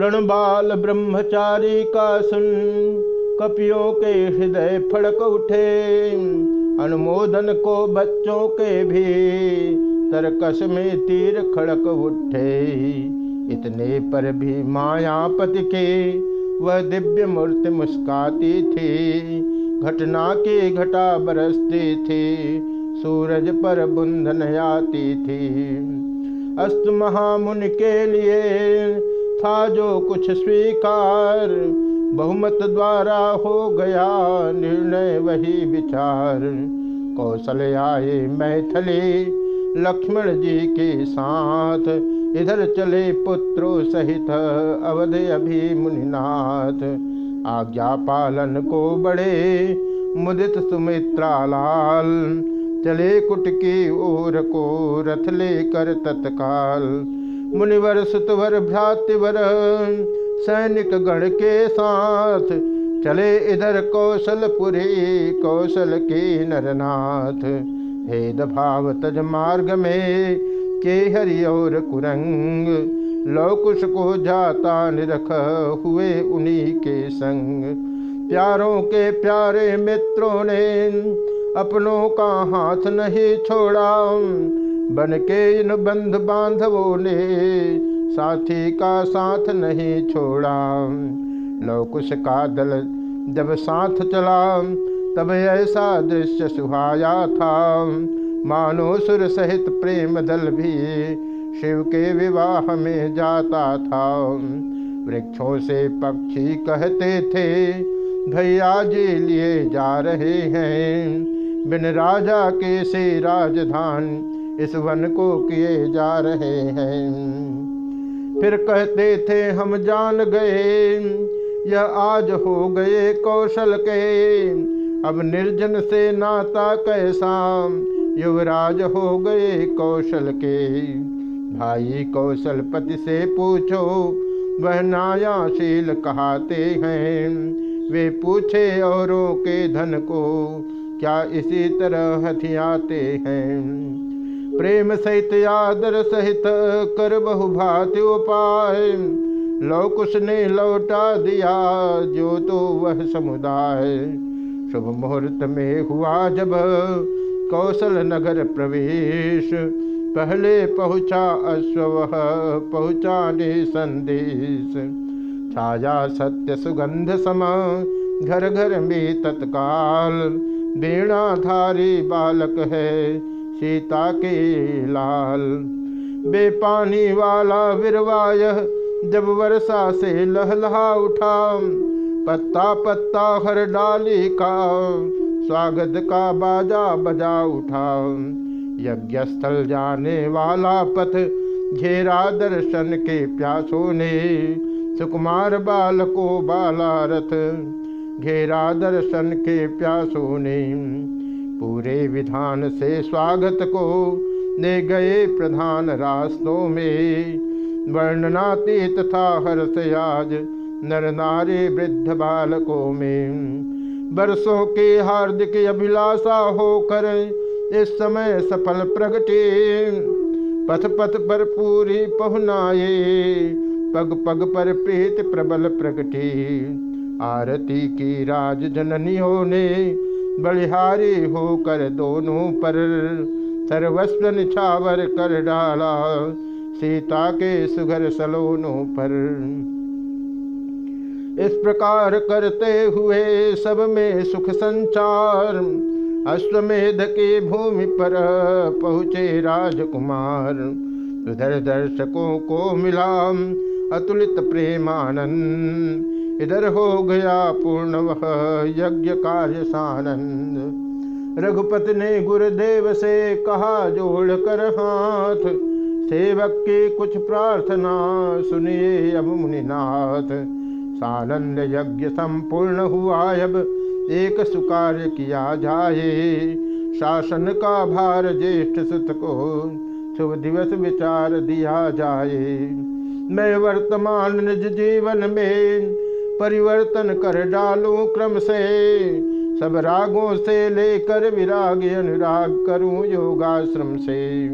प्रणबाल ब्रह्मचारी का सुन, कपियों के हृदय फड़क उठे, अनुमोदन को बच्चों के भी तरकस में तीर खड़क उठे। इतने पर भी मायापति के वह दिव्य मूर्ति मुस्काती थी, घटना की घटा बरसती थी, सूरज पर बुंदन आती थी। अस्त महामुनि के लिए था जो कुछ स्वीकार, बहुमत द्वारा हो गया निर्णय वही विचार। कौशल आए मैथिली, लक्ष्मण जी के साथ, इधर चले पुत्रों सहित अवध अभी मुनिनाथ। आज्ञा पालन को बड़े मुदित सुमित्रा लाल चले कुट की ओर को रथ लेकर तत्काल। मुनिवर सुतवर भ्रातिवर, सैनिक गण के साथ चले इधर कौशलपुरी, कौशल के नरनाथ। भेद भाव तज मार्ग में के हरि और कुरंग, लौकुश को जाता निरख हुए उन्हीं के संग। प्यारों के प्यारे मित्रों ने अपनों का हाथ नहीं छोड़ा बन के इन बंध बांधवों ने साथी का साथ नहीं छोड़ा। लौकुश का दल जब साथ चला, तब ऐसा दृश्य सुहाया था। मानो सुर सहित प्रेम दल भी शिव के विवाह में जाता था। वृक्षों से पक्षी कहते थे, भैया जी लिए जा रहे हैं। बिन राजा के से राजधान इस वन को किए जा रहे हैं। फिर कहते थे, हम जान गए, यह आज हो गए कौशल के। अब निर्जन से नाता कैसा, युवराज हो गए कौशल के। भाई कौशलपति से पूछो, वह नायाशील कहते हैं। वे पूछे औरों के धन को, क्या इसी तरह हथियाते हैं? प्रेम सहित आदर सहित कर बहु भाति उपाय। लौकुश ने लौटा दिया, जो तो वह समुदाय। शुभ मुहूर्त में हुआ जब कौशल नगर प्रवेश। पहले पहुँचा अश्व पहुँचाने संदेश। छाया सत्य सुगंध समा, घर घर में तत्काल। वीणाधारी बालक है सीता के लाल। बेपानी वाला विरवाय जब वर्षा से लहलहा उठा। पत्ता पत्ता हर डाली का स्वागत का बाजा बजा उठा। यज्ञ स्थल जाने वाला पथ घेरा दर्शन के प्यासों ने। सुकुमार बाल को बाला रथ घेरा दर्शन के प्यासों ने। पूरे विधान से स्वागत को ले गए प्रधान रास्तों में। वर्णनाती तथा हर्ष आज नर नारी वृद्ध बालकों में। बरसों के हार्दिक अभिलाषा होकर इस समय सफल प्रगटे। पथ पथ पर पूरी पहुनाए, पग पग पर प्रीत प्रबल प्रगटे। आरती की राज जननियों ने बलिहारी होकर दोनों पर सर्वस्व निछावर कर डाला। सीता के सुघर सलोनों पर। इस प्रकार करते हुए सब में सुख संचार, अश्वमेध की भूमि पर पहुँचे राजकुमार। उधर दर्शकों को मिला अतुलित प्रेमानंद। इधर हो गया पूर्ण वह यज्ञ कार्य सानंद रघुपति ने गुरुदेव से कहा, जोड़ कर हाथ, सेवक की कुछ प्रार्थना सुनिए अब मुनिनाथ। सानंद यज्ञ संपूर्ण हुआ, अब एक सुकार्य किया जाए। शासन का भार ज्येष्ठ सुत को शुभ दिवस विचार दिया जाए। मैं वर्तमान निज जीवन में परिवर्तन कर डालूं क्रम से। सब रागों से लेकर विराग अनुराग करूँ योगाश्रम से।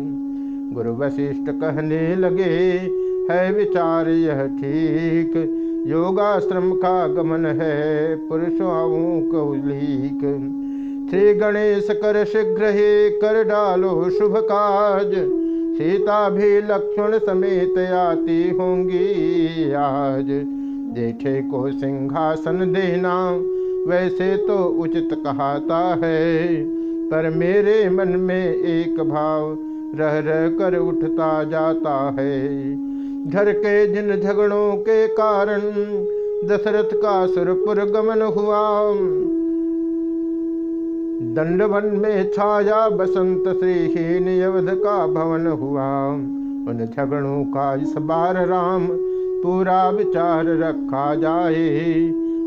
गुरु वशिष्ठ कहने लगे, है विचार यह ठीक। योगाश्रम का गमन है, पुरुषों कौलिक श्री गणेश कर शीघ्र ही कर डालो शुभ काज। सीता भी लक्ष्मण समेत आती होंगी आज। जेठे को सिंहासन देना, वैसे तो उचित कहता है। पर मेरे मन में एक भाव रह रह कर उठता जाता है। घर के जिन झगड़ों के कारण दशरथ का सुरपुर गमन हुआ दंडवन में छाया बसंत श्रीहीन यवध का भवन हुआ। उन झगड़ों का इस बार राम पूरा विचार रखा जाए।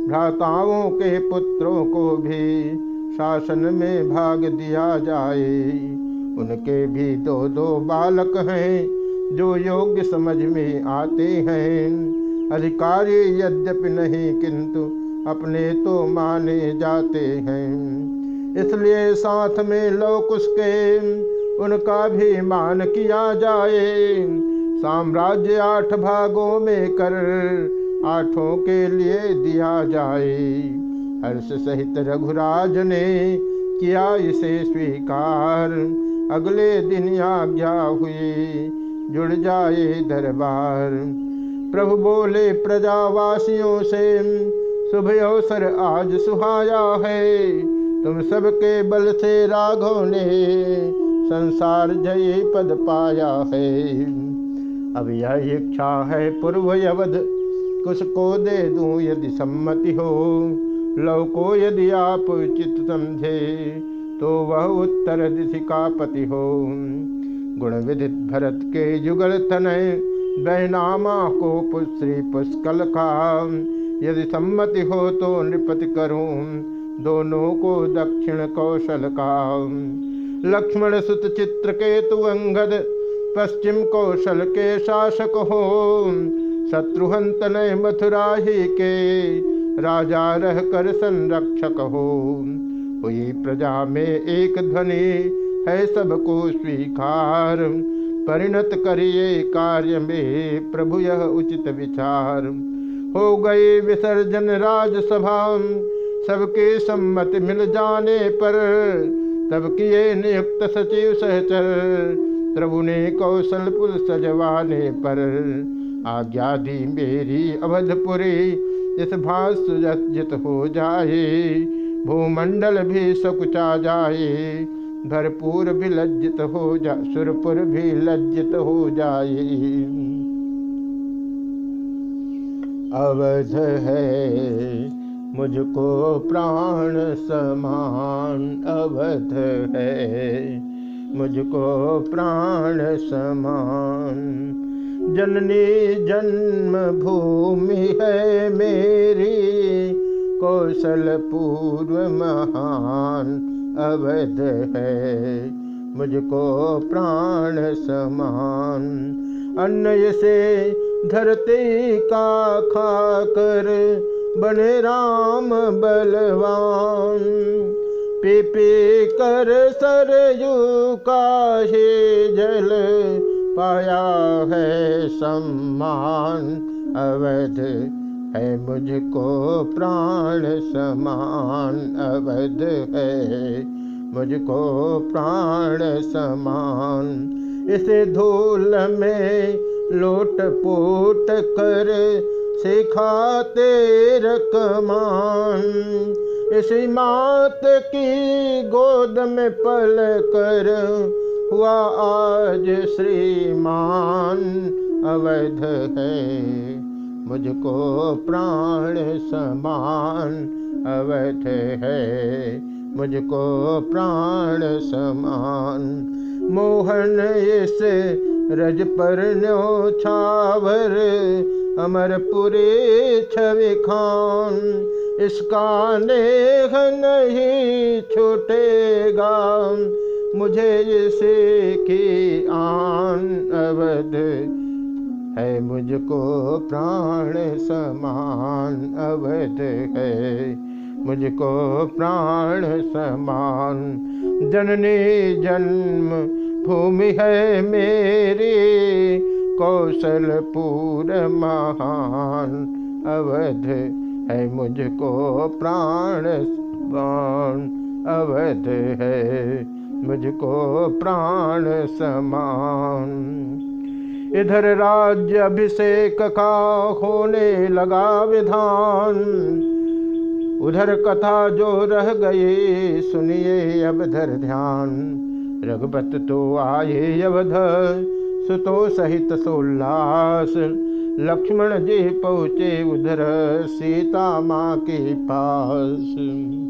भ्राताओं के पुत्रों को भी शासन में भाग दिया जाए। उनके भी दो दो बालक हैं, जो योग्य समझ में आते हैं। अधिकारी यद्यपि नहीं, किंतु अपने तो माने जाते हैं। इसलिए साथ में लोक उसके, उनका भी मान किया जाए। साम्राज्य आठ भागों में कर आठों के लिए दिया जाए। हर्ष सहित रघुराज ने किया इसे स्वीकार। अगले दिन आज्ञा हुई, जुड़ जाए दरबार। प्रभु बोले, प्रजावासियों से, शुभ अवसर आज सुहाया है। तुम सबके बल से राघव ने संसार जय पद पाया है। अब यह इच्छा है पूर्व यवध कुछ को दे दूँ यदि सम्मति हो? लव को यदि आप चित समझे तो वह उत्तर दिशि का पति हो। गुण विदित भरत के युगल तनय, बैनामा को पुत्री पुष्कल का। यदि सम्मति हो तो नृपति करूँ, दोनों को दक्षिण कौशल का। लक्ष्मण सुत चित्र केतु अंगद पश्चिम कौशल के शासक हो शत्रुहंत नय मथुरा ही के राजा रह कर संरक्षक हो हुई प्रजा में एक ध्वनि है सबको स्वीकार। परिणत करिए कार्य में प्रभु यह उचित विचार। हो गए विसर्जन राजसभा, सबके सम्मति मिल जाने पर तब किए नियुक्त सचिव सहचर प्रभु ने कौशल पुल सजवाने पर आज्ञा दी मेरी अवधपुरी। इस भाष सुजित हो जाए, भूमंडल भी सकुचा जाए। भरपूर भी लज्जित हो जा, सुरपुर भी लज्जित हो जाए। अवध है, मुझको प्राण समान अवध है। मुझको प्राण समान। जननी जन्म भूमि है मेरी कौशल पूर्व महान अवध है। मुझको प्राण समान। अन्न से धरती का खाकर बने राम बलवान। पी कर सरयू का ही जल पाया है सम्मान। अवध है मुझको प्राण समान। अवध है मुझको प्राण समान। इस धूल में लोट पोट कर सिखाते रकमान इस मात की गोद में पल कर हुआ आज श्रीमान अवैध है। मुझको प्राण समान अवैध है। मुझको प्राण समान। मोहन इस रज पर नो छावर, अमरपुरे छवि खान। इसका नेह नहीं छूटेगा। मुझे इसे की आन अवध है। मुझको प्राण समान अवध है। मुझको प्राण समान। जननी जन्म भूमि है मेरी। कौशलपुर महान अवध है मुझको प्राण समान अवध है। मुझको प्राण समान। इधर राज्य अभिषेक का होने लगा विधान। उधर कथा जो रह गई सुनिए अब धर ध्यान। रघुपत तो आए अवध, सुतो सहित सोल्लास। लक्ष्मण जी पहुँचे उधर सीता माँ के पास।